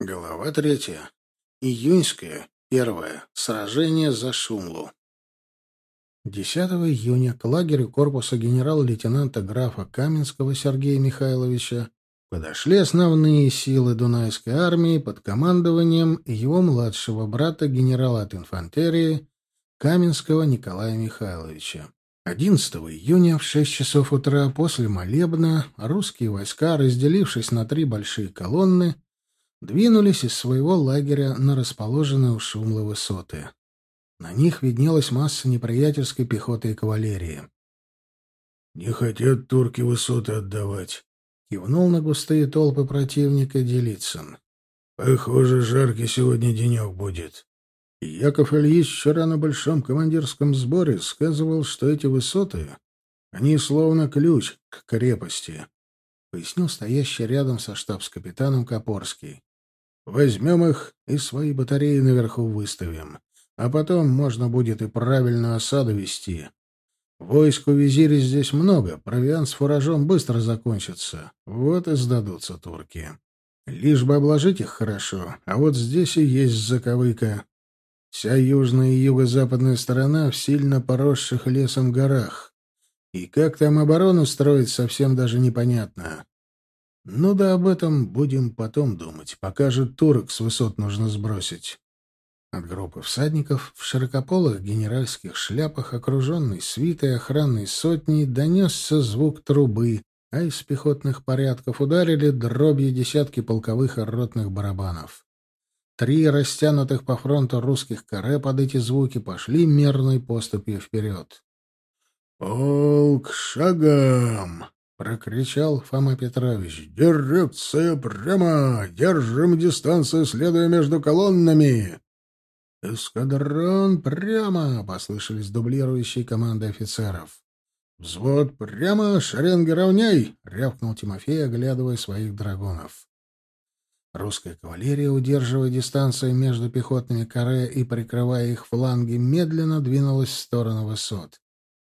Глава третья. Июньское. Первое. Сражение за Шумлу. 10 июня к лагерю корпуса генерал-лейтенанта графа Каменского Сергея Михайловича подошли основные силы Дунайской армии под командованием его младшего брата генерала от инфантерии Каменского Николая Михайловича. 11 июня в 6 часов утра после молебна русские войска, разделившись на три большие колонны, двинулись из своего лагеря на расположенные у Шумлы высоты. На них виднелась масса неприятельской пехоты и кавалерии. «Не хотят турки высоты отдавать», — кивнул на густые толпы противника Делицын. «Похоже, жаркий сегодня денек будет». И Яков Ильич вчера на большом командирском сборе сказывал, что эти высоты, они словно ключ к крепости, — пояснил стоящий рядом со штабс-капитаном Копорский. Возьмем их и свои батареи наверху выставим. А потом можно будет и правильную осаду вести. Войск у визири здесь много, провиант с фуражом быстро закончится. Вот и сдадутся турки. Лишь бы обложить их хорошо, а вот здесь и есть заковыка. Вся южная и юго-западная сторона в сильно поросших лесом горах. И как там оборону строить, совсем даже непонятно. Ну да об этом будем потом думать. Пока же турок с высот нужно сбросить. От группы всадников в широкополых генеральских шляпах, окруженной свитой охранной сотней, донесся звук трубы, а из пехотных порядков ударили дробью десятки полковых и ротных барабанов. Три растянутых по фронту русских каре под эти звуки пошли мерной поступью вперед. «Полк шагом!» — прокричал Фома Петрович. «Дирекция прямо! Держим дистанцию, следуя между колоннами!» «Эскадрон прямо!» — послышались дублирующие команды офицеров. «Взвод прямо! Шеренги равняй!» — рявкнул Тимофей, оглядывая своих драгунов. Русская кавалерия, удерживая дистанцию между пехотными каре и прикрывая их фланги, медленно двинулась в сторону высот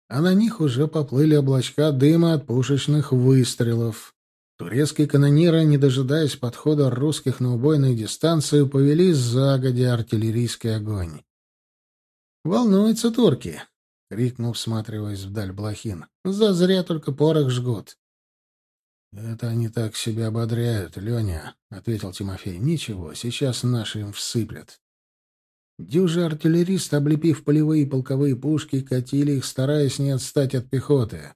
а на них уже поплыли облачка дыма от пушечных выстрелов. Турецкие канониры, не дожидаясь подхода русских на убойную дистанцию, повели загодя артиллерийский огонь. «Волнуются турки!» — крикнул, всматриваясь вдаль Блохин. «Зазря только порох жгут». «Это они так себя ободряют, Леня», — ответил Тимофей. «Ничего, сейчас наши им всыплят». Дюжи артиллеристы, облепив полевые и полковые пушки, катили их, стараясь не отстать от пехоты.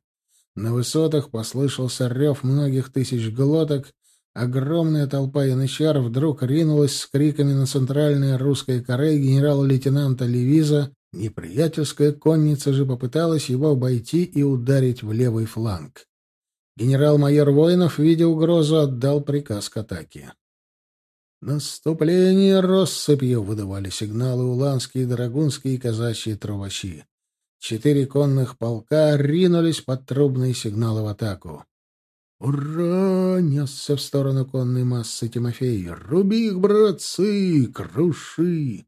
На высотах послышался рев многих тысяч глоток, огромная толпа янычар вдруг ринулась с криками на центральное русское коре генерала-лейтенанта Левиза, неприятельская конница же попыталась его обойти и ударить в левый фланг. Генерал-майор Воинов, видя угрозу, отдал приказ к атаке. Наступление россыпью выдавали сигналы уланские, драгунские и казачьи трубачи. Четыре конных полка ринулись под трубные сигналы в атаку. «Ура!» — несся в сторону конной массы Тимофей. «Руби их, братцы! Круши!»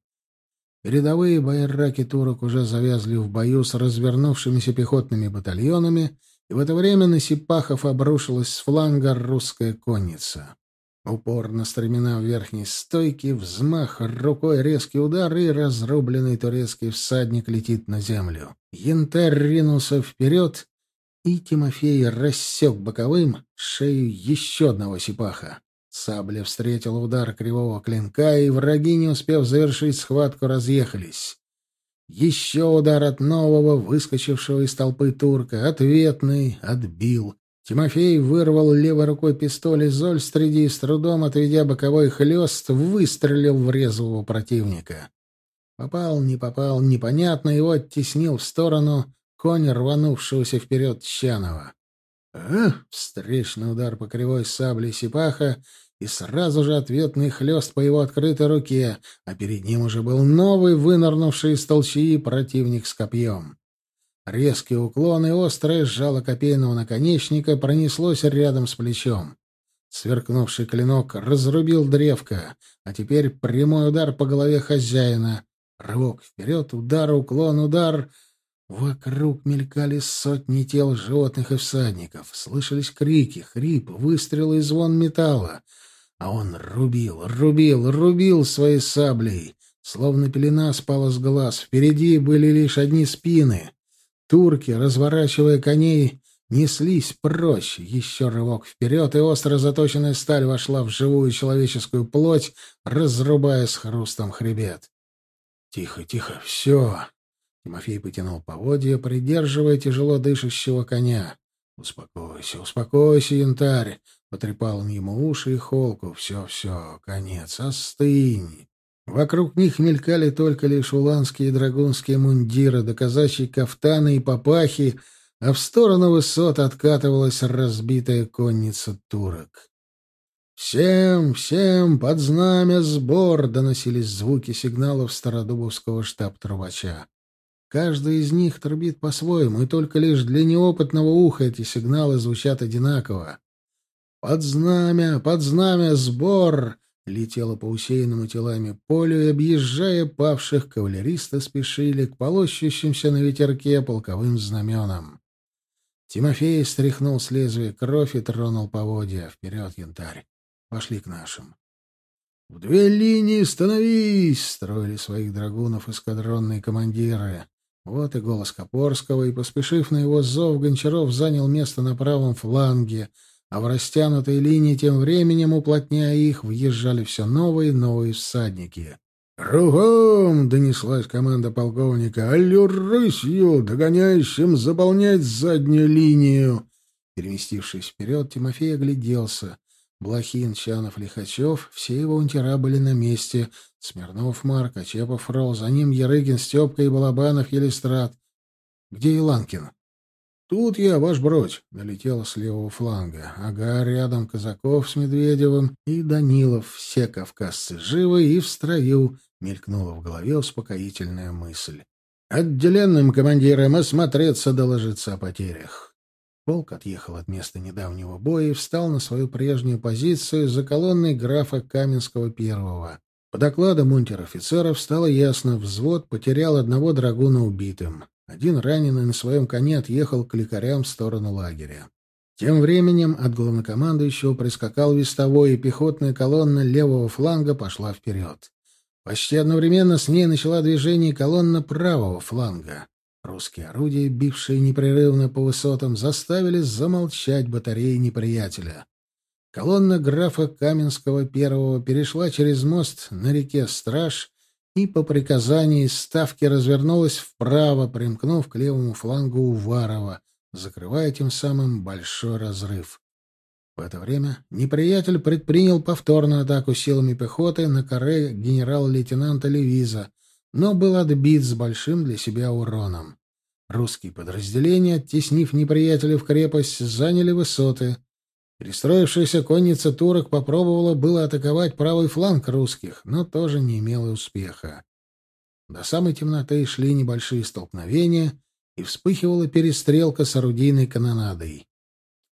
Передовые байраки турок уже завязли в бою с развернувшимися пехотными батальонами, и в это время на Сипахов обрушилась с фланга русская конница. Упор на стремена в верхней стойке, взмах рукой, резкий удар, и разрубленный турецкий всадник летит на землю. Янтарь ринулся вперед, и Тимофей рассек боковым шею еще одного сипаха. Сабля встретила удар кривого клинка, и враги, не успев завершить схватку, разъехались. Еще удар от нового, выскочившего из толпы турка, ответный, отбил. Тимофей вырвал левой рукой пистоль из Ольстриди и с трудом, отведя боковой хлест, выстрелил в резвого противника. Попал, не попал, непонятно, его оттеснил в сторону конь рванувшегося вперед Чанова. Эх, встречный удар по кривой сабле Сипаха и сразу же ответный хлест по его открытой руке, а перед ним уже был новый, вынырнувший из толчьи противник с копьем. Резкий уклон и острое жало копейного наконечника пронеслось рядом с плечом. Сверкнувший клинок разрубил древко, а теперь прямой удар по голове хозяина. Рывок вперед, удар, уклон, удар. Вокруг мелькали сотни тел животных и всадников. Слышались крики, хрип, выстрелы и звон металла. А он рубил, рубил, рубил своей саблей. Словно пелена спала с глаз. Впереди были лишь одни спины. Турки, разворачивая коней, неслись прочь. Еще рывок вперед, и остро заточенная сталь вошла в живую человеческую плоть, разрубая с хрустом хребет. «Тихо, тихо, все!» Тимофей потянул поводья, придерживая тяжело дышащего коня. «Успокойся, успокойся, янтарь!» — потрепал он ему уши и холку. «Все, все, конец, остынь!» Вокруг них мелькали только лишь уланские и драгунские мундиры, да казачьи кафтаны и папахи, а в сторону высот откатывалась разбитая конница турок. «Всем, всем под знамя сбор!» — доносились звуки сигналов Стародубовского штаб-трубача. Каждый из них трубит по-своему, и только лишь для неопытного уха эти сигналы звучат одинаково. «Под знамя! Под знамя! Сбор!» Летело по усеянному телами полю, и, объезжая павших, кавалеристы спешили к полощущимся на ветерке полковым знаменам. Тимофей стряхнул с лезвия кровь и тронул поводья. Вперед, янтарь! Пошли к нашим. «В две линии становись!» — строили своих драгунов эскадронные командиры. Вот и голос Копорского, и, поспешив на его зов, Гончаров занял место на правом фланге, а в растянутой линии тем временем, уплотняя их, въезжали все новые и новые всадники. «Кругом!» — донеслась команда полковника. «Аллюр рысью, догоняющим заполнять заднюю линию!» Переместившись вперед, Тимофей огляделся. Блохин, Чанов, Лихачев — все его унтера были на месте. Смирнов, Марк, Очепов, Фрол, за ним Ярыгин, Степка и Балабанов, Елистрат. Где Иланкин? «Тут я, ваш бродь!» — налетела с левого фланга. Ага, рядом Казаков с Медведевым и Данилов. Все кавказцы живы и в строю. Мелькнула в голове успокоительная мысль. «Отделенным командирам осмотреться, доложиться о потерях». Полк отъехал от места недавнего боя и встал на свою прежнюю позицию за колонной графа Каменского первого. По докладам унтер-офицеров стало ясно, взвод потерял одного драгуна убитым. Один раненый на своем коне отъехал к лекарям в сторону лагеря. Тем временем от главнокомандующего прискакал вестовой, и пехотная колонна левого фланга пошла вперед. Почти одновременно с ней начала движение колонна правого фланга. Русские орудия, бившие непрерывно по высотам, заставили замолчать батареи неприятеля. Колонна графа Каменского первого перешла через мост на реке Страж и по приказанию ставки развернулась вправо, примкнув к левому флангу Уварова, закрывая тем самым большой разрыв. В это время неприятель предпринял повторную атаку силами пехоты на коре генерал-лейтенанта Левиза, но был отбит с большим для себя уроном. Русские подразделения, оттеснив неприятеля в крепость, заняли высоты. Перестроившаяся конница турок попробовала было атаковать правый фланг русских, но тоже не имела успеха. До самой темноты шли небольшие столкновения, и вспыхивала перестрелка с орудийной канонадой.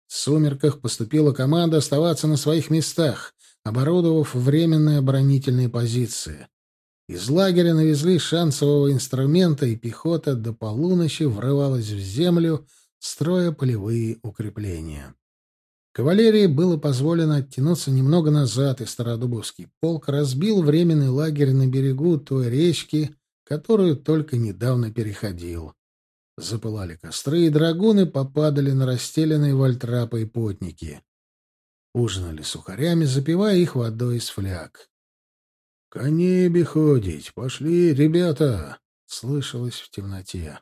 В сумерках поступила команда оставаться на своих местах, оборудовав временные оборонительные позиции. Из лагеря навезли шансового инструмента, и пехота до полуночи врывалась в землю, строя полевые укрепления. Кавалерии было позволено оттянуться немного назад, и Стародубовский полк разбил временный лагерь на берегу той речки, которую только недавно переходил. Запылали костры, и драгуны попадали на расстеленные вальтрапы и потники. Ужинали сухарями, запивая их водой из фляг. «Коней ходить! Пошли, ребята!» — слышалось в темноте.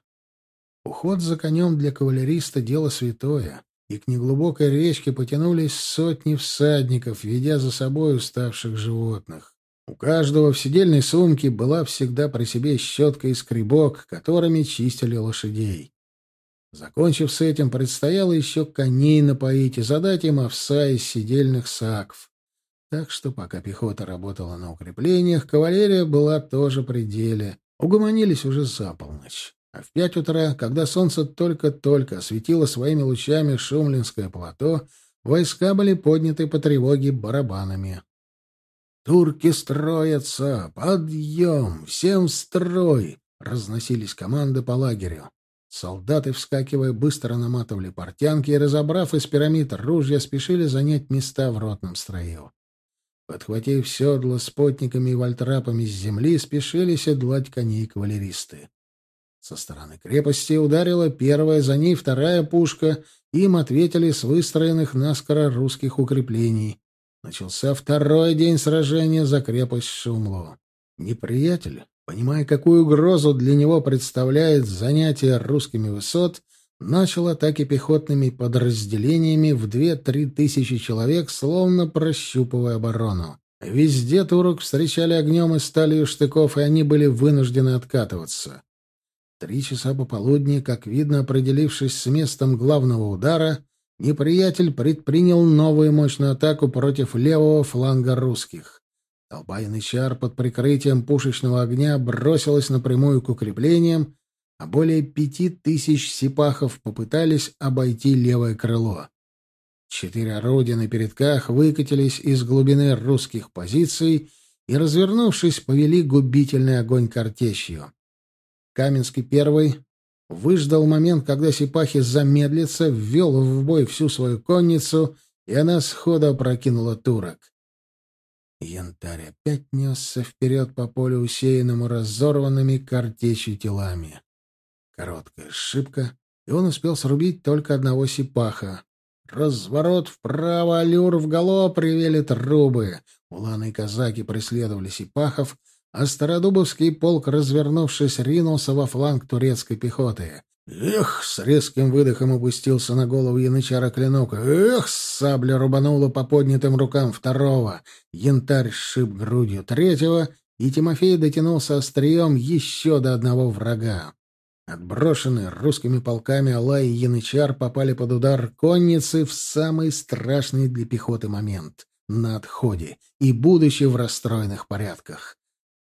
Уход за конем для кавалериста — дело святое, и к неглубокой речке потянулись сотни всадников, ведя за собой уставших животных. У каждого в сидельной сумке была всегда при себе щетка и скребок, которыми чистили лошадей. Закончив с этим, предстояло еще коней напоить и задать им овса из сидельных саков. Так что пока пехота работала на укреплениях, кавалерия была тоже при деле. Угомонились уже за полночь. А в пять утра, когда солнце только-только осветило своими лучами Шумлинское плато, войска были подняты по тревоге барабанами. «Турки строятся! Подъем! Всем строй!» — разносились команды по лагерю. Солдаты, вскакивая, быстро наматывали портянки и, разобрав из пирамид ружья, спешили занять места в ротном строю. Подхватив седла с потниками и вальтрапами с земли, спешили седлать коней кавалеристы. Со стороны крепости ударила первая, за ней вторая пушка, им ответили с выстроенных наскоро русских укреплений. Начался второй день сражения за крепость Шумло. Неприятель, понимая, какую угрозу для него представляет занятие русскими высот, начал атаки пехотными подразделениями в две-три тысячи человек, словно прощупывая оборону. Везде турок встречали огнем и сталью штыков, и они были вынуждены откатываться. Три часа пополудни, как видно, определившись с местом главного удара, неприятель предпринял новую мощную атаку против левого фланга русских. Толпа янычар под прикрытием пушечного огня бросилась напрямую к укреплениям, а более пяти тысяч сипахов попытались обойти левое крыло. Четыре орудия на передках выкатились из глубины русских позиций и, развернувшись, повели губительный огонь картечью. Каменский первый выждал момент, когда сипахи замедлится, ввел в бой всю свою конницу, и она сходу опрокинула турок. Янтарь опять несся вперед по полю, усеянному разорванными картечью телами. Короткая ошибка, и он успел срубить только одного сипаха. Разворот вправо, аллюр в галоп, привели трубы. Уланы и казаки преследовали сипахов, а Стародубовский полк, развернувшись, ринулся во фланг турецкой пехоты. Эх, с резким выдохом опустился на голову янычара клинок. Эх, сабля рубанула по поднятым рукам второго. Янтарь сшиб грудью третьего, и Тимофей дотянулся острием еще до одного врага. Отброшенные русскими полками Алай и Янычар попали под удар конницы в самый страшный для пехоты момент — на отходе, и будучи в расстроенных порядках.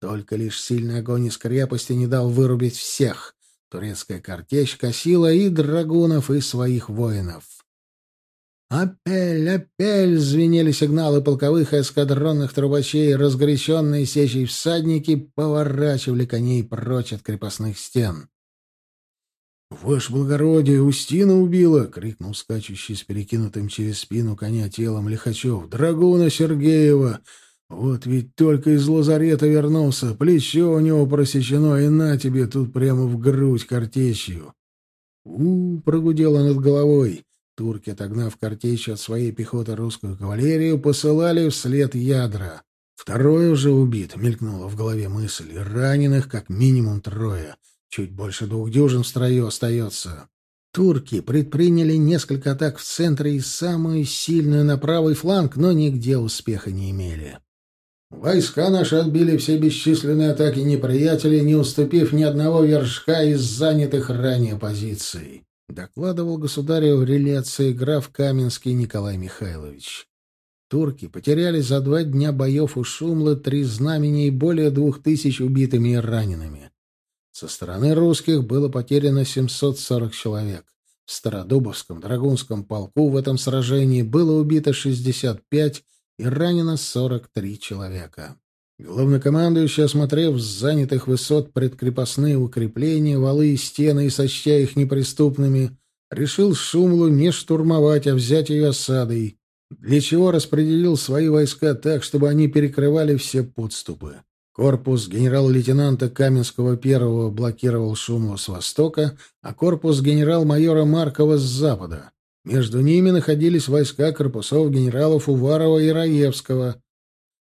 Только лишь сильный огонь из крепости не дал вырубить всех. Турецкая картечь косила и драгунов, и своих воинов. «Апель! Апель!» — звенели сигналы полковых и эскадронных трубачей, разгоряченные сечей всадники поворачивали коней прочь от крепостных стен. «Ваше благородие, Устина убила!» — крикнул скачущий с перекинутым через спину коня телом Лихачев. «Драгуна Сергеева! Вот ведь только из лазарета вернулся, плечо у него просечено, и на тебе тут прямо в грудь картечью!» у, прогудело над головой. Турки, отогнав картечью от своей пехоты русскую кавалерию, посылали вслед ядра. «Второй уже убит», — мелькнула в голове мысль, — «раненых как минимум трое». Чуть больше двух дюжин в строю остается. Турки предприняли несколько атак в центре и самую сильную на правый фланг, но нигде успеха не имели. Войска наши отбили все бесчисленные атаки неприятелей, не уступив ни одного вершка из занятых ранее позиций, докладывал государю в реляции граф Каменский Николай Михайлович. Турки потеряли за два дня боев у Шумлы три знамения и более двух тысяч убитыми и ранеными. Со стороны русских было потеряно 740 человек. В Стародубовском драгунском полку в этом сражении было убито 65 и ранено 43 человека. Главнокомандующий, осмотрев с занятых высот предкрепостные укрепления, валы и стены и сочтя их неприступными, решил Шумлу не штурмовать, а взять ее осадой, для чего распределил свои войска так, чтобы они перекрывали все подступы. Корпус генерал-лейтенанта Каменского первого блокировал Шумлу с востока, а корпус генерал-майора Маркова с запада. Между ними находились войска корпусов генералов Уварова и Раевского.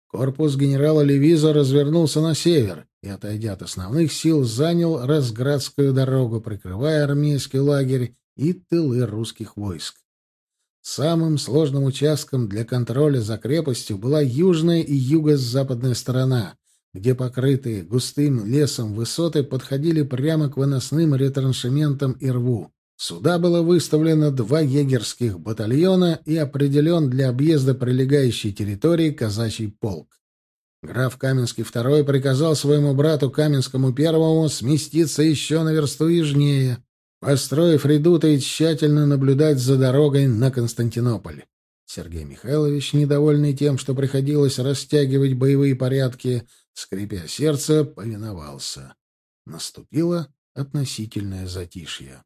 Корпус генерала Левиза развернулся на север и, отойдя от основных сил, занял Разградскую дорогу, прикрывая армейский лагерь и тылы русских войск. Самым сложным участком для контроля за крепостью была южная и юго-западная сторона, где покрытые густым лесом высоты подходили прямо к выносным ретраншементам и рву. Сюда было выставлено два егерских батальона и определен для объезда прилегающей территории казачий полк. Граф Каменский II приказал своему брату Каменскому Первому сместиться еще на версту южнее, построив редуты и тщательно наблюдать за дорогой на Константинополь. Сергей Михайлович, недовольный тем, что приходилось растягивать боевые порядки, скрипя сердце, повиновался. Наступило относительное затишье.